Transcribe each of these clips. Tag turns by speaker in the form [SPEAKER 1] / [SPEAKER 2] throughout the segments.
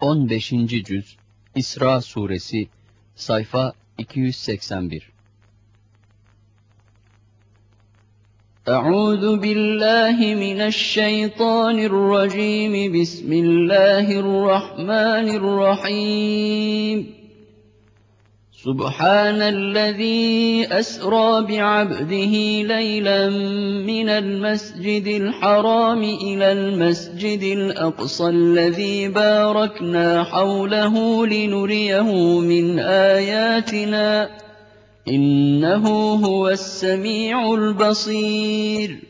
[SPEAKER 1] 15. Cüz İsra Suresi Sayfa 281
[SPEAKER 2] أعوذ بالله من الشيطان الرجيم بسم الله الرحمن الرحيم سبحان الذي أسرى بعبده ليلا من المسجد الحرام إلى المسجد الأقصى الذي باركنا حوله لنريه من آياتنا إنه هو السميع البصير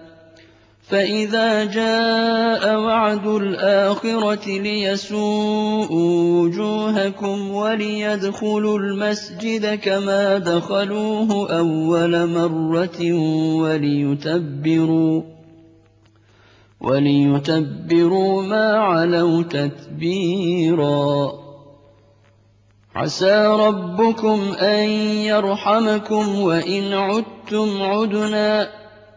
[SPEAKER 2] فَإِذَا جَاءَ وَعْدُ الْآخِرَةِ لِيَسُوءُوا وُجُوهَكُمْ وَلِيَدْخُلُوا الْمَسْجِدَ كَمَا دَخَلُوهُ أَوَّلَ مَرَّةٍ وَلِيُتَبِّرُوا وَلِيُتَبِّرُوا مَا عَلَوْا تَتْبِيرًا عَسَىٰ رَبُّكُمْ أَن يَرْحَمَكُمْ وَإِنْ عُدتُّمْ عُدْنَا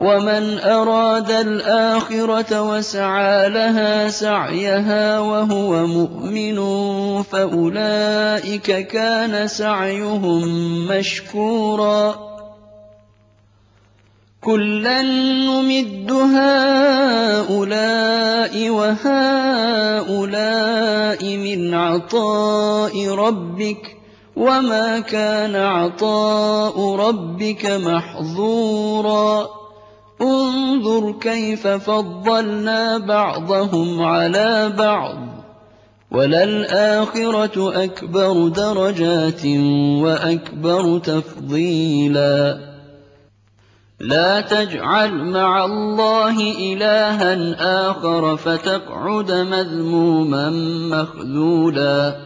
[SPEAKER 2] وَمَنْ أَرَادَ الْآخِرَةَ وَسَعَىٰ لَهَا سَعْيَهَا وَهُوَ مُؤْمِنٌ فَأُولَٰئِكَ كَانَ سَعْيُهُم مَّشْكُورًا كُلًّا نُّمِدُّ هَٰؤُلَاءِ وَهَٰؤُلَاءِ مِنْ عَطَاءِ رَبِّكَ ۚ وَمَا كَانَ عَطَاءُ رَبِّكَ مَحْظُورًا انظُرْ كَيْفَ فَضَّلْنَا بَعْضَهُمْ عَلَىٰ بَعْضٍ ۚ وَلَلْآخِرَةُ أَكْبَرُ دَرَجَاتٍ وَأَكْبَرُ تَفْضِيلًا لَا تَجْعَلْ مَعَ اللَّهِ إِلَٰهًا آخَرَ فَتَقْعُدَ مَذْمُومًا مَّخْذُولًا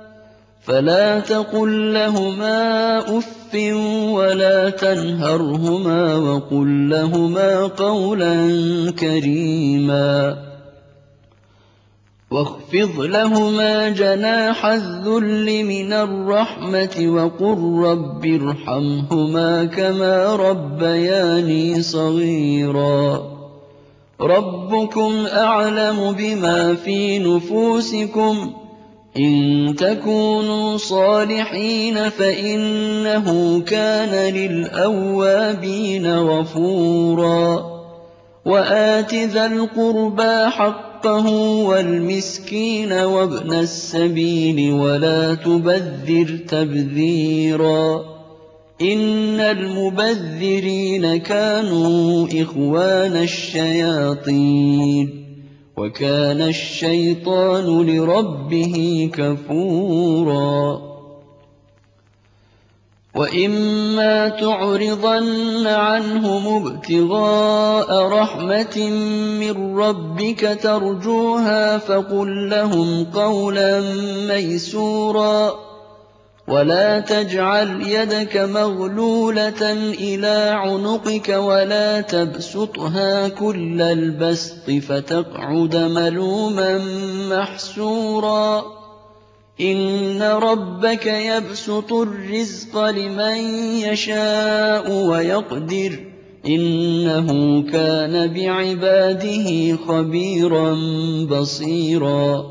[SPEAKER 2] أُفٍّ وَلَا تَنْهَرْهُمَا وَقُل لَّهُمَا قَوْلًا كَرِيمًا وَاخْفِضْ لَهُمَا جَنَاحَ الذُّلِّ مِنَ الرَّحْمَةِ وَقُل رَّبِّ ارْحَمْهُمَا كَمَا رَبَّيَانِي صَغِيرًا رَّبُّكُمْ أَعْلَمُ بِمَا فِي نُفُوسِكُمْ ۚ إِن تَكُونُوا صَالِحِينَ فَإِنَّهُ كَانَ لِلْأَوَّابِينَ غَفُورًا. وَآتِ ذَا الْقُرْبَىٰ حَقَّهُ وَالْمِسْكِينَ وَابْنَ السَّبِيلِ وَلَا تُبَذِّرْ تَبْذِيرًا. إِنَّ الْمُبَذِّرِينَ كَانُوا إِخْوَانَ الشَّيَاطِينِ. وَكَانَ الشَّيْطَانُ لِرَبِّهِ كَفُورًا. وَإِمَّا تُعْرِضَنَّ عَنْهُمُ ابْتِغَاءَ رَحْمَةٍ مِّن رَّبِّكَ تَرْجُوهَا فَقُل لَّهُمْ قَوْلًا مَّيْسُورًا. وَلَا تَجْعَلْ يَدَكَ مَغْلُولَةً إِلَىٰ عُنُقِكَ وَلَا تَبْسُطْهَا كُلَّ الْبَسْطِ فَتَقْعُدَ مَلُومًا مَّحْسُورًا إِنَّ رَبَّكَ يَبْسُطُ الرِّزْقَ لِمَن يَشَاءُ وَيَقْدِرُ ۚ إِنَّهُ كَانَ بِعِبَادِهِ خَبِيرًا بَصِيرًا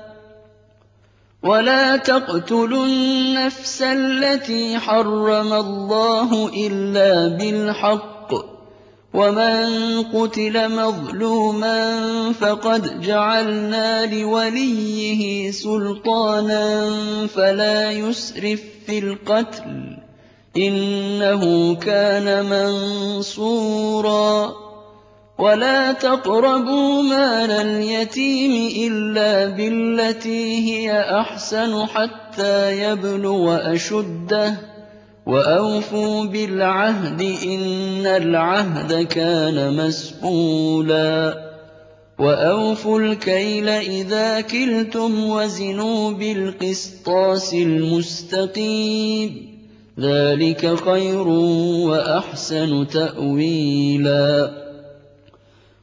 [SPEAKER 2] وَلَا تَقْتُلُوا النَّفْسَ الَّتِي حَرَّمَ اللَّهُ إِلَّا بِالْحَقِّ ۚ وَمَن قُتِلَ مَظْلُومًا فَقَدْ جَعَلْنَا لِوَلِيِّهِ سُلْطَانًا فَلَا يُسْرِف فِّي الْقَتْلِ ۖ إِنَّهُ كَانَ مَنصُورًا وَلَا تَقْرَبُوا مَالَ الْيَتِيمِ إِلَّا بِالَّتِي هِيَ أَحْسَنُ حَتَّىٰ يَبْلُغَ أَشُدَّهُ ۖ وَأَوْفُوا بِالْعَهْدِ ۖ إِنَّ الْعَهْدَ كَانَ مَسْئُولًا وَأَوْفُوا الْكَيْلَ إِذَا كِلْتُمْ وَزِنُوا بِالْقِسْطَاسِ الْمُسْتَقِيمِ ۚ ذَٰلِكَ خَيْرٌ وَأَحْسَنُ تَأْوِيلًا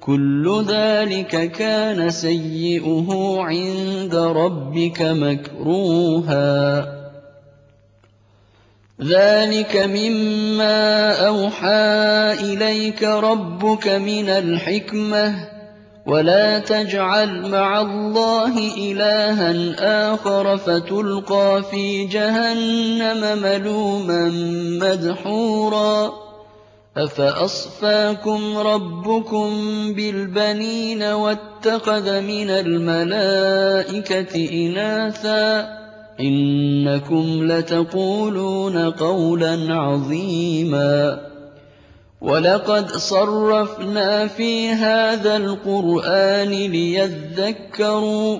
[SPEAKER 2] كل ذلك كان سيئه عند ربك مكروها. ذلك مما أوحى إليك ربك من الحكمة ولا تجعل مع الله إلها آخر فتلقى في جهنم ملوما مدحورا. أفأصفاكم ربكم بالبنين واتخذ من الملائكة إناثا إنكم لتقولون قولا عظيما وَلَقَدْ صَرَّفْنَا فِي هَٰذَا الْقُرْآنِ لِيَذَّكَّرُوا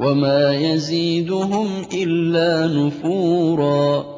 [SPEAKER 2] وَمَا يَزِيدُهُمْ إِلَّا نُفُورًا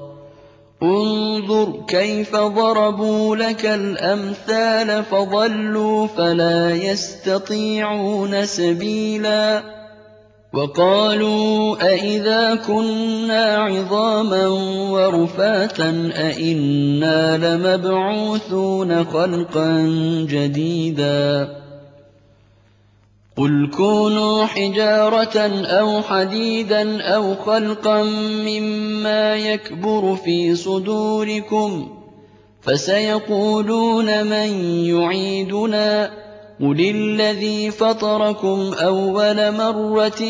[SPEAKER 2] انظُرْ كَيْفَ ضَرَبُوا لَكَ الْأَمْثَالَ فَضَلُّوا فَلَا يَسْتَطِيعُونَ سَبِيلًا وَقَالُوا أَإِذَا كُنَّا عِظَامًا وَرُفَاتًا أَإِنَّا لَمَبْعُوثُونَ خَلْقًا جَدِيدًا قُلْ كُونُوا حِجَارَةً أَوْ حَدِيدًا أَوْ خَلْقًا مِّمَّا يَكْبُرُ فِي صُدُورِكُمْ فَسَيَقُولُونَ مَن يُعِيدُنَا قُلِ الَّذِي فَطَرَكُمْ أَوَّلَ مَرَّةٍ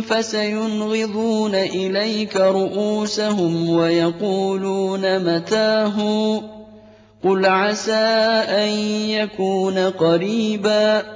[SPEAKER 2] فَسَيُنْغِضُونَ إِلَيْكَ رُءُوسَهُمْ وَيَقُولُونَ مَتَىٰ هُوَ قُلْ عَسَىٰ أَن يَكُونَ قَرِيبًا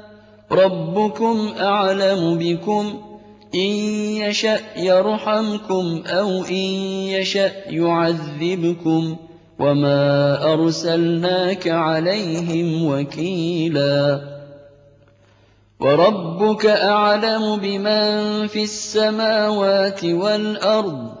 [SPEAKER 2] رَّبُّكُمْ أَعْلَمُ بِكُمْ ۖ إِن يَشَأْ يَرْحَمْكُمْ أَوْ إِن يَشَأْ يُعَذِّبْكُمْ ۖ وَمَا أَرْسَلْنَاكَ عَلَيْهِمْ وَكِيلًا وَرَبُّكَ أَعْلَمُ بِمَن فِي السَّمَاوَاتِ وَالْأَرْضِ ۗ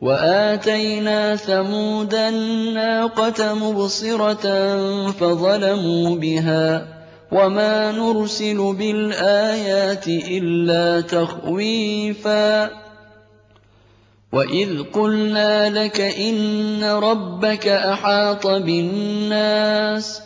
[SPEAKER 2] وَآتَيْنَا ثَمُودَ النَّاقَةَ مُبْصِرَةً فَظَلَمُوا بِهَا ۚ وَمَا نُرْسِلُ بِالْآيَاتِ إِلَّا تَخْوِيفًا وَإِذْ قُلْنَا لَكَ إِنَّ رَبَّكَ أَحَاطَ بِالنَّاسِ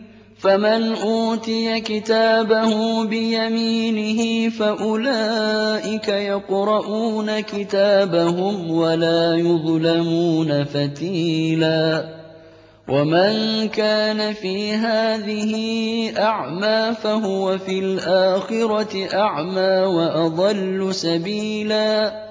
[SPEAKER 2] فَمَنْ أُوتِيَ كِتَابَهُ بِيَمِينِهِ فَأُولَٰئِكَ يَقْرَءُونَ كِتَابَهُمْ وَلَا يُظْلَمُونَ فَتِيلًا. وَمَن كَانَ فِي هَٰذِهِ أَعْمَىٰ فَهُوَ فِي الْآخِرَةِ أَعْمَىٰ وَأَضَلُّ سَبِيلًا.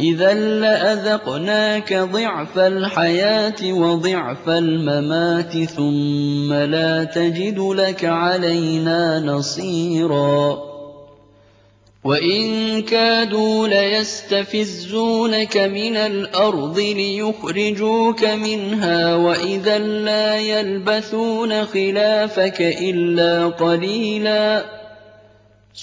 [SPEAKER 2] إِذًا لَّأَذَقْنَاكَ ضِعْفَ الْحَيَاةِ وَضِعْفَ الْمَمَاتِ ثُمَّ لَا تَجِدُ لَكَ عَلَيْنَا نَصِيرًا. وَإِن كَادُوا لَيَسْتَفِزُّونَكَ مِنَ الْأَرْضِ لِيُخْرِجُوكَ مِنْهَا وَإِذًا لَّا يَلْبَثُونَ خِلَافَكَ إِلَّا قَلِيلًا.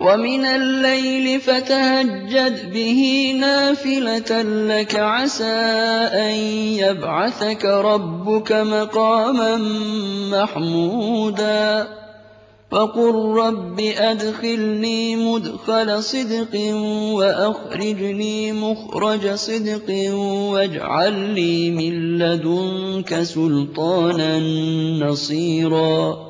[SPEAKER 2] وَمِنَ اللَّيْلِ فَتَهَجَّدْ بِهِ نَافِلَةً لَّكَ عَسَىٰ أَن يَبْعَثَكَ رَبُّكَ مَقَامًا مَّحْمُودًا وَقُل رَّبِّ أَدْخِلْنِي مُدْخَلَ صِدْقٍ وَأَخْرِجْنِي مُخْرَجَ صِدْقٍ وَاجْعَل لِّي مِن لَّدُنكَ سُلْطَانًا نَّصِيرًا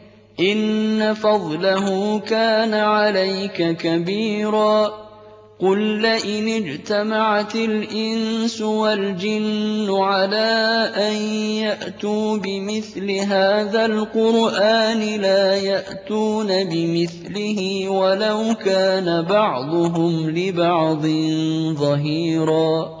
[SPEAKER 2] إِنَّ فَضْلَهُ كَانَ عَلَيْكَ كَبِيرًا. قُل لَّئِنِ اجْتَمَعَتِ الْإِنسُ وَالْجِنُّ عَلَىٰ أَن يَأْتُوا بِمِثْلِ هَٰذَا الْقُرْآنِ لَا يَأْتُونَ بِمِثْلِهِ وَلَوْ كَانَ بَعْضُهُمْ لِبَعْضٍ ظَهِيرًا.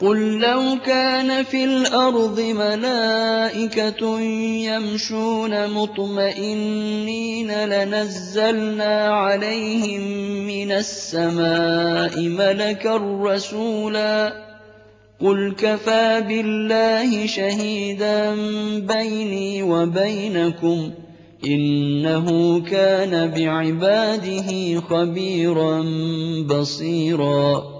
[SPEAKER 2] قُل لَّوْ كَانَ فِي الْأَرْضِ مَلَائِكَةٌ يَمْشُونَ مُطْمَئِنِّينَ لَنَزَّلْنَا عَلَيْهِم مِّنَ السَّمَاءِ مَلَكًا رَّسُولًا قُلْ كَفَىٰ بِاللَّهِ شَهِيدًا بَيْنِي وَبَيْنَكُمْ ۚ إِنَّهُ كَانَ بِعِبَادِهِ خَبِيرًا بَصِيرًا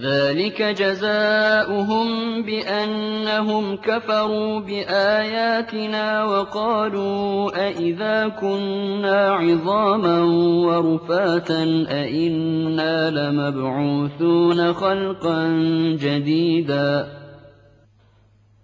[SPEAKER 2] ذَٰلِكَ جَزَاؤُهُم بِأَنَّهُمْ كَفَرُوا بِآيَاتِنَا وَقَالُوا أَإِذَا كُنَّا عِظَامًا وَرُفَاتًا أَإِنَّا لَمَبْعُوثُونَ خَلْقًا جَدِيدًا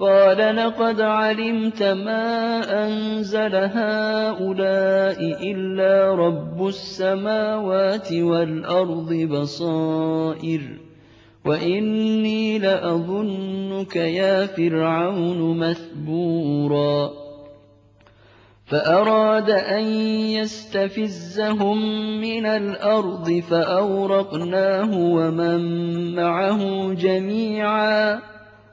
[SPEAKER 2] قَالَ لَقَدْ عَلِمْتَ مَا أَنزَلَ هَٰؤُلَاءِ إِلَّا رَبُّ السَّمَاوَاتِ وَالْأَرْضِ بَصَائِرَ وَإِنِّي لَأَظُنُّكَ يَا فِرْعَوْنُ مَثْبُورًا. فَأَرَادَ أَن يَسْتَفِزَّهُم مِّنَ الْأَرْضِ فَأَغْرَقْنَاهُ وَمَن مَّعَهُ جَمِيعًا.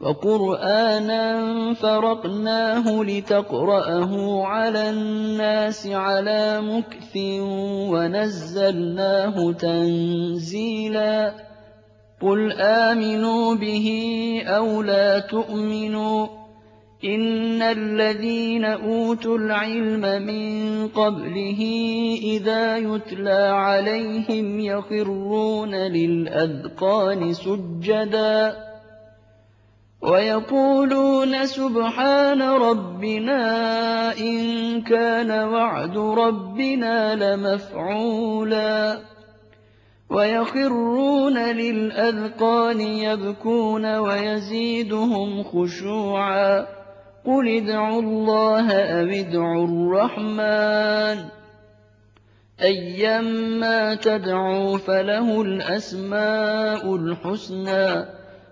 [SPEAKER 2] وَقُرْآنًا فَرَقْنَاهُ لِتَقْرَأَهُ عَلَى النَّاسِ عَلَىٰ مُكْثٍ وَنَزَّلْنَاهُ تَنزِيلًا. قُلْ آمِنُوا بِهِ أَوْ لَا تُؤْمِنُوا ۚ إِنَّ الَّذِينَ أُوتُوا الْعِلْمَ مِن قَبْلِهِ إِذَا يُتْلَىٰ عَلَيْهِمْ يَخِرُّونَ لِلْأَذْقَانِ سُجَّدًا. وَيَقُولُونَ سُبْحَانَ رَبِّنَا إِن كَانَ وَعْدُ رَبِّنَا لَمَفْعُولًا. وَيَخِرُّونَ لِلْأَذْقَانِ يَبْكُونَ وَيَزِيدُهُمْ خُشُوعًا. قُلِ ادْعُوا اللَّهَ أَوِ ادْعُوا الرَّحْمَٰنَ. أَيًّا مَّا تَدْعُوا فَلَهُ الْأَسْمَاءُ الْحُسْنَىٰ.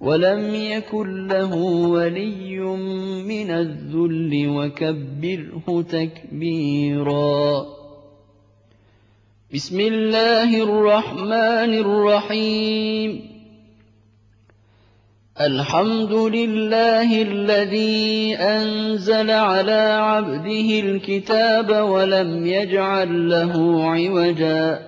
[SPEAKER 2] وَلَمْ يَكُن لَّهُ وَلِيٌّ مِّنَ الذُّلِّ وَكَبِّرْهُ تَكْبِيرًا. بِسْمِ اللَّهِ الرَّحْمَٰنِ الرَّحِيمِ. الحمد لله الذي أنزل على عبده الكتاب ولم يجعل له عوجا.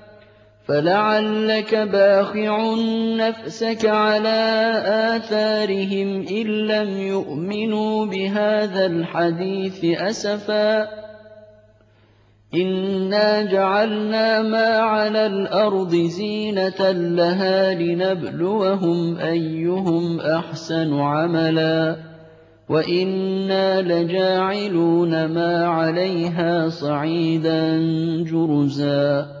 [SPEAKER 2] فلعلك باخع نفسك على آثارهم إن لم يؤمنوا بهذا الحديث أسفا إنا جعلنا ما على الأرض زينة لها لنبلوهم أيهم أحسن عملا وإنا لجاعلون ما عليها صعيدا جرزا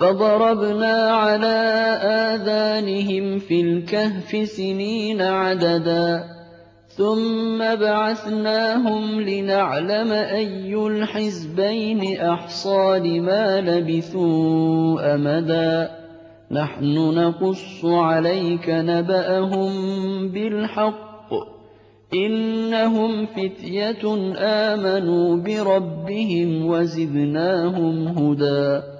[SPEAKER 2] فضربنا على آذانهم في الكهف سنين عددا. ثُمَّ بَعَثْنَاهُمْ لِنَعْلَمَ أَيُّ الْحِزْبَيْنِ أَحْصَىٰ لِمَا لَبِثُوا أَمَدًا. نَّحْنُ نَقُصُّ عَلَيْكَ نَبَأَهُم بِالْحَقِّ ۚ. إِنَّهُمْ فِتْيَةٌ آمَنُوا بِرَبِّهِمْ وَزِدْنَاهُمْ هُدًى.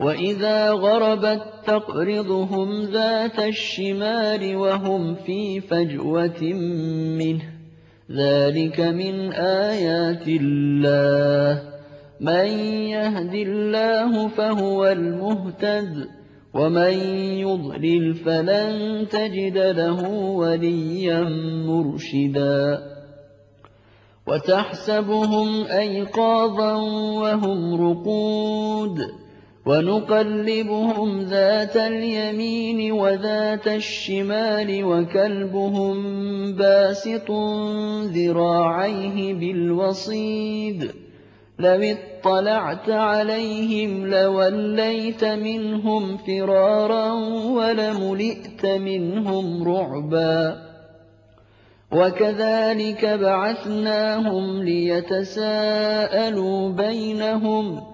[SPEAKER 2] وَإِذَا غَرَبَت تَّقْرِضُهُمْ ذَاتَ الشِّمَالِ وَهُمْ فِي فَجْوَةٍ مِّنْهُ ۚ ذَٰلِكَ مِنْ آيَاتِ اللَّهِ ۗ مَن يَهْدِ اللَّهُ فَهُوَ الْمُهْتَدِ ۖ وَمَن يُضْلِلْ فَلَن تَجِدَ لَهُ وَلِيًّا مُّرْشِدًا وَتَحْسَبُهُمْ أَيْقَاظًا وَهُمْ رُقُودٌ وَنُقَلِّبُهُمْ ذَاتَ الْيَمِينِ وَذَاتَ الشِّمَالِ وَكَلْبُهُم بَاسِطٌ ذِرَاعَيْهِ بِالْوَصِيدِ لَوِ اطَّلَعْتَ عَلَيْهِمْ لَوَلَّيْتَ مِنْهُمْ فِرَارًا وَلَمُلِئْتَ مِنْهُمْ رُعْبًا وَكَذَٰلِكَ بَعَثْنَاهُمْ لِيَتَسَاءَلُوا بَيْنَهُمْ